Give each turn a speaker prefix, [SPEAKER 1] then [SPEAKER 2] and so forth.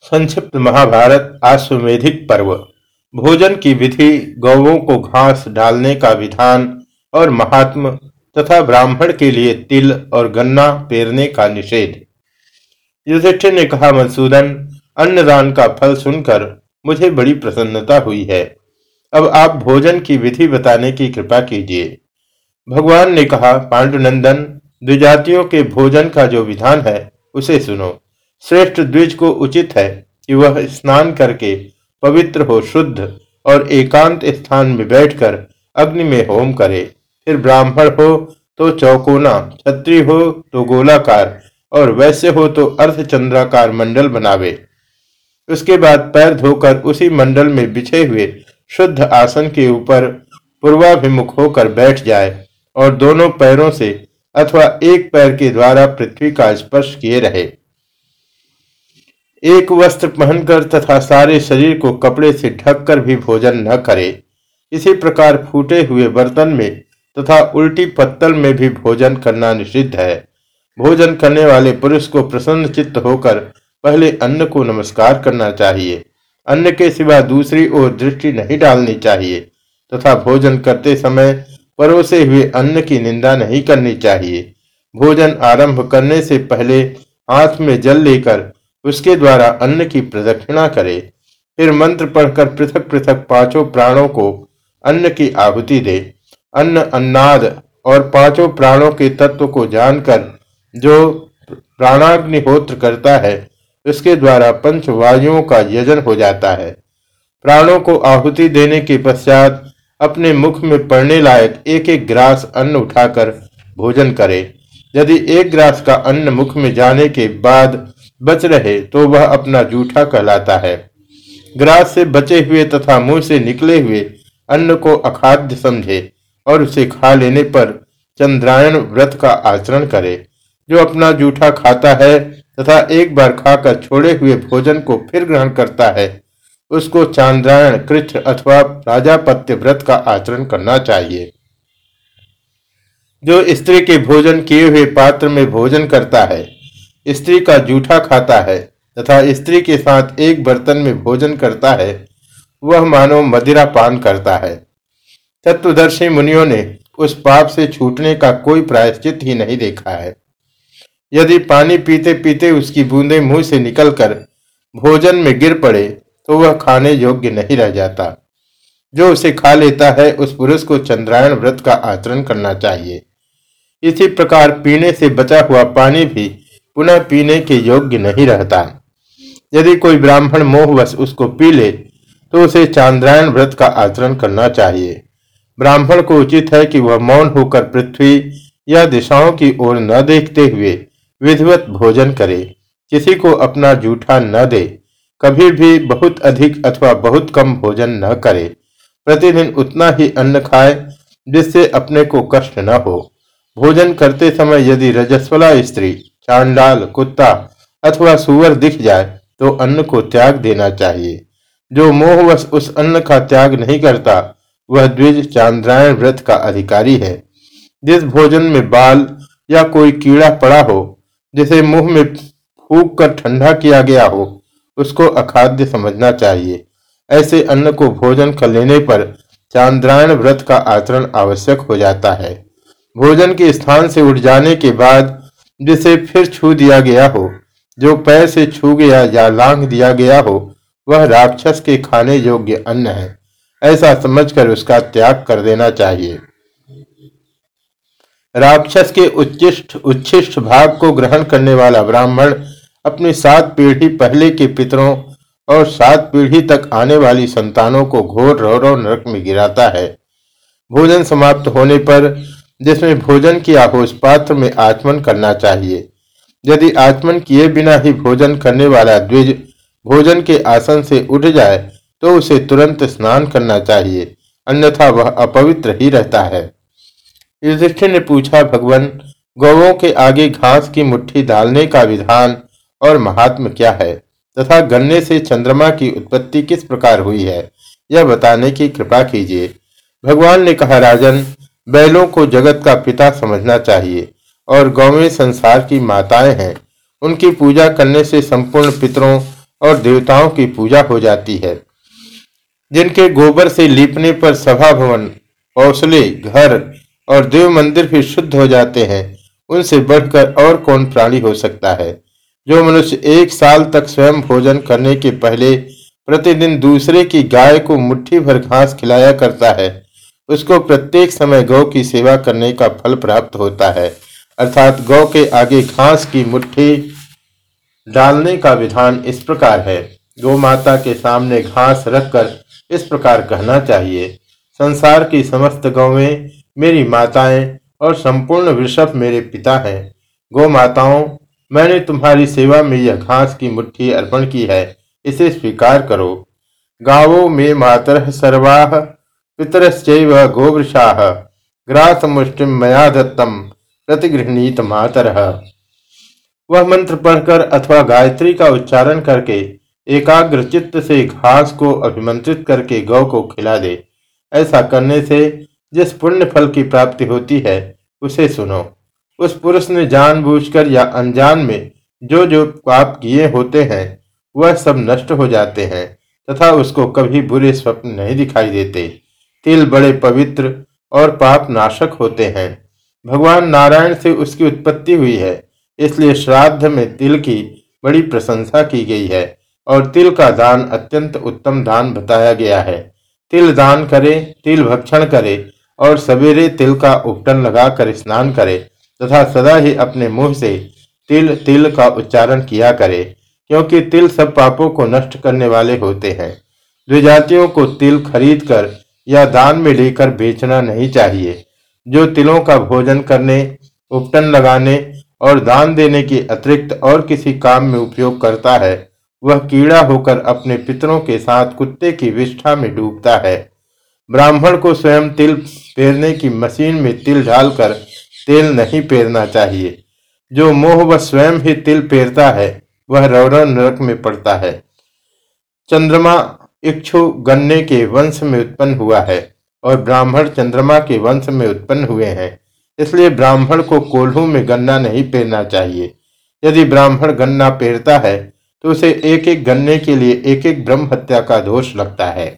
[SPEAKER 1] संक्षिप्त महाभारत आश्वेधिक पर्व। भोजन की विधि, गौवों को घास डालने का विधान और महात्म तथा ब्राह्मण के लिए तिल और गन्ना पेरने का निषेध। युधिष्ठिर ने कहा, मधुसूदन, अन्नदान का फल सुनकर मुझे बड़ी प्रसन्नता हुई है। अब आप भोजन की विधि बताने की कृपा कीजिए। भगवान ने कहा, पांडुनंदन, द्विजातियों के भोजन का जो विधान है, उसे सुनो। श्रेष्ठ द्विज को उचित है कि वह स्नान करके पवित्र हो, शुद्ध और एकांत स्थान में बैठकर अग्नि में होम करे। फिर ब्राह्मण हो तो चौकोना छत्री हो तो गोलाकार और वैसे हो तो अर्धचंद्राकार मंडल बनावे। उसके बाद पैर धोकर उसी मंडल में बिछे हुए शुद्ध आसन के ऊपर पूर्वाभिमुख होकर बैठ जाए और दोनों पैरों से अथवा एक पैर के द्वारा पृथ्वी का स्पर्श किए रहे। एक वस्त्र पहनकर तथा सारे शरीर को कपड़े से ढककर भी भोजन न करे। इसी प्रकार फूटे हुए बर्तन में तथा उल्टी पत्तल में भी भोजन करना निषिद्ध है। भोजन करने वाले पुरुष को प्रसन्न चित्त होकर पहले अन्न को नमस्कार करना चाहिए। अन्न के सिवा दूसरी ओर दृष्टि नहीं डालनी चाहिए तथा भोजन करते समय परोसे हुए अन्न की निंदा नहीं करनी चाहिए। भोजन आरंभ करने से पहले हाथ में जल लेकर उसके द्वारा अन्न की प्रदक्षिणा करे। फिर मंत्र पढ़कर पृथक पृथक पाँचों प्राणों को अन्न की आहुति दे। अन्न अन्नाद और पाँचों प्राणों के तत्व को जानकर जो प्राणाग्निहोत्र करता है, उसके द्वारा पंच वायुओं का यजन हो जाता है। प्राणों को आहुति देने के पश्चात अपने मुख में पड़ने लायक एक एक ग्रास अन्न उठाकर भोजन करे। यदि एक ग्रास का अन्न मुख में जाने के बाद बच रहे तो वह अपना जूठा कहलाता है। ग्रास से बचे हुए तथा मुँह से निकले हुए अन्न को अखाद्य समझे और उसे खा लेने पर चंद्रायण व्रत का आचरण करे। जो अपना जूठा खाता है तथा एक बार खाकर छोड़े हुए भोजन को फिर ग्रहण करता है, उसको चांद्रायण, कृष्ण अथवा राजापत्य व्रत का आचरण करना चाहिए। जो स्त्री के भोजन किए हुए पात्र में भोजन करता है स्त्री का जूठा खाता है तथा स्त्री के साथ एक बर्तन में भोजन करता है, वह मानो मदिरा पान करता है। तत्वदर्शी मुनियों ने उस पाप से छूटने का कोई प्रायश्चित ही नहीं देखा है। यदि पानी पीते पीते उसकी बूंदें मुँह से निकलकर भोजन में गिर पड़े तो वह खाने योग्य नहीं रह जाता। जो उसे खा लेता है, उस पुरुष को चंद्रायण व्रत का आचरण करना चाहिए। इसी प्रकार पीने से बचा हुआ पानी भी पुनः पीने के योग्य नहीं रहता। यदि कोई ब्राह्मण मोहवश उसको पी ले तो उसे चांद्रायण व्रत का आचरण करना चाहिए। ब्राह्मण को उचित है कि वह मौन होकर पृथ्वी या दिशाओं की ओर न देखते हुए विधिवत भोजन करे। किसी को अपना जूठा न दे, कभी भी बहुत अधिक अथवा बहुत कम भोजन न करे। प्रतिदिन उतना ही अन्न खाए, जिससे अपने को कष्ट न हो। भोजन करते समय यदि रजस्वला स्त्री चांडाल कुत्ता अथवा सुअर दिख जाए तो अन्न को त्याग देना चाहिए। जो मोहवश उस अन्न का त्याग नहीं करता, वह द्विज चांद्रायण व्रत का अधिकारी है। जिस भोजन में बाल या कोई कीड़ा पड़ा हो, जिसे मुँह में फूक कर ठंडा किया गया हो, उसको अखाद्य समझना चाहिए। ऐसे अन्न को भोजन कर लेने पर चांद्रायण व्रत का आचरण आवश्यक हो जाता है। भोजन के स्थान से उठ जाने के बाद जिसे फिर छू दिया गया हो, जो पैर से छू गया या लांग दिया गया हो, वह राक्षस के खाने योग्य अन्न है। ऐसा समझकर उसका त्याग कर देना चाहिए। राक्षस के उच्चिष्ट, उच्छिष्ट भाग को ग्रहण करने वाला ब्राह्मण अपनी सात पीढ़ी पहले के पितरों और सात पीढ़ी तक आने वाली संतानों को घोर रौरव नरक में गिराता है। भोजन समाप्त होने पर जिसमें भोजन किया हो उस पात्र में आचमन करना चाहिए। यदि आचमन किए बिना ही भोजन करने वाला द्विज भोजन के आसन से उठ जाए तो उसे तुरंत स्नान करना चाहिए, अन्यथा वह अपवित्र ही रहता है। युधिष्ठिर ने पूछा, भगवान, गौवों के आगे घास की मुट्ठी डालने का विधान और महात्म क्या है? तथा गन्ने से चंद्रमा की उत्पत्ति किस प्रकार हुई है? यह बताने की कृपा कीजिए। भगवान ने कहा, राजन बैलों को जगत का पिता समझना चाहिए और गौवें संसार की माताएँ हैं। उनकी पूजा करने से संपूर्ण पितरों और देवताओं की पूजा हो जाती है। जिनके गोबर से लीपने पर सभा भवन, हौसले, घर और देव मंदिर भी शुद्ध हो जाते हैं, उनसे बढ़कर और कौन प्राणी हो सकता है? जो मनुष्य एक साल तक स्वयं भोजन करने के पहले प्रतिदिन दूसरे की गाय को मुट्ठी भर घास खिलाया करता है उसको प्रत्येक समय गौ की सेवा करने का फल प्राप्त होता है। अर्थात गौ के आगे घास की मुट्ठी डालने का विधान इस प्रकार है। गौ माता के सामने घास रखकर इस प्रकार कहना चाहिए, संसार की समस्त गौवें मेरी माताएँ और संपूर्ण वृषभ मेरे पिता हैं। गौ माताओं, मैंने तुम्हारी सेवा में यह घास की मुट्ठी अर्पण की है। इसे स्वीकार करो। गावो में मातर सर्वाह पितरश्चैव गोवृषाः ग्रासमुष्टिम मया दत्तम प्रतिगृहणीत मातर वह मंत्र पढ़कर अथवा गायत्री का उच्चारण करके एकाग्र चित्त से घास को अभिमंत्रित करके गौ को खिला दे। ऐसा करने से जिस पुण्य फल की प्राप्ति होती है, उसे सुनो। उस पुरुष ने जानबूझकर या अनजान में जो जो पाप किए होते हैं, वह सब नष्ट हो जाते हैं, तथा उसको कभी बुरे स्वप्न नहीं दिखाई देते। तिल बड़े पवित्र और पाप नाशक होते हैं। भगवान नारायण से उसकी उत्पत्ति हुई है, इसलिए श्राद्ध में तिल की बड़ी प्रशंसा की गई है और तिल का दान अत्यंत उत्तम दान बताया गया है। तिल दान करे, तिल भक्षण करे और सवेरे तिल का उपटन लगाकर स्नान करे तथा सदा ही अपने मुँह से तिल तिल का उच्चारण किया करे, क्योंकि तिल सब पापों को नष्ट करने वाले होते हैं। द्विजातियों को तिल खरीद कर या दान में लेकर बेचना नहीं चाहिए। जो तिलों का भोजन करने, उपटन लगाने और दान देने के अतिरिक्त और किसी काम में उपयोग करता है, वह कीड़ा होकर अपने पितरों के साथ कुत्ते की विष्ठा में डूबता है। ब्राह्मण को स्वयं तिल पेरने की मशीन में तिल डालकर तेल नहीं पेरना चाहिए। जो मोह व स्वयं ही तिल पेरता है, वह रौरव नरक में पड़ता है। चंद्रमा इक्षु गन्ने के वंश में उत्पन्न हुआ है और ब्राह्मण चंद्रमा के वंश में उत्पन्न हुए हैं। इसलिए ब्राह्मण को कोल्हू में गन्ना नहीं पेरना चाहिए। यदि ब्राह्मण गन्ना पेरता है तो उसे एक एक गन्ने के लिए एक एक ब्रह्म हत्या का दोष लगता है।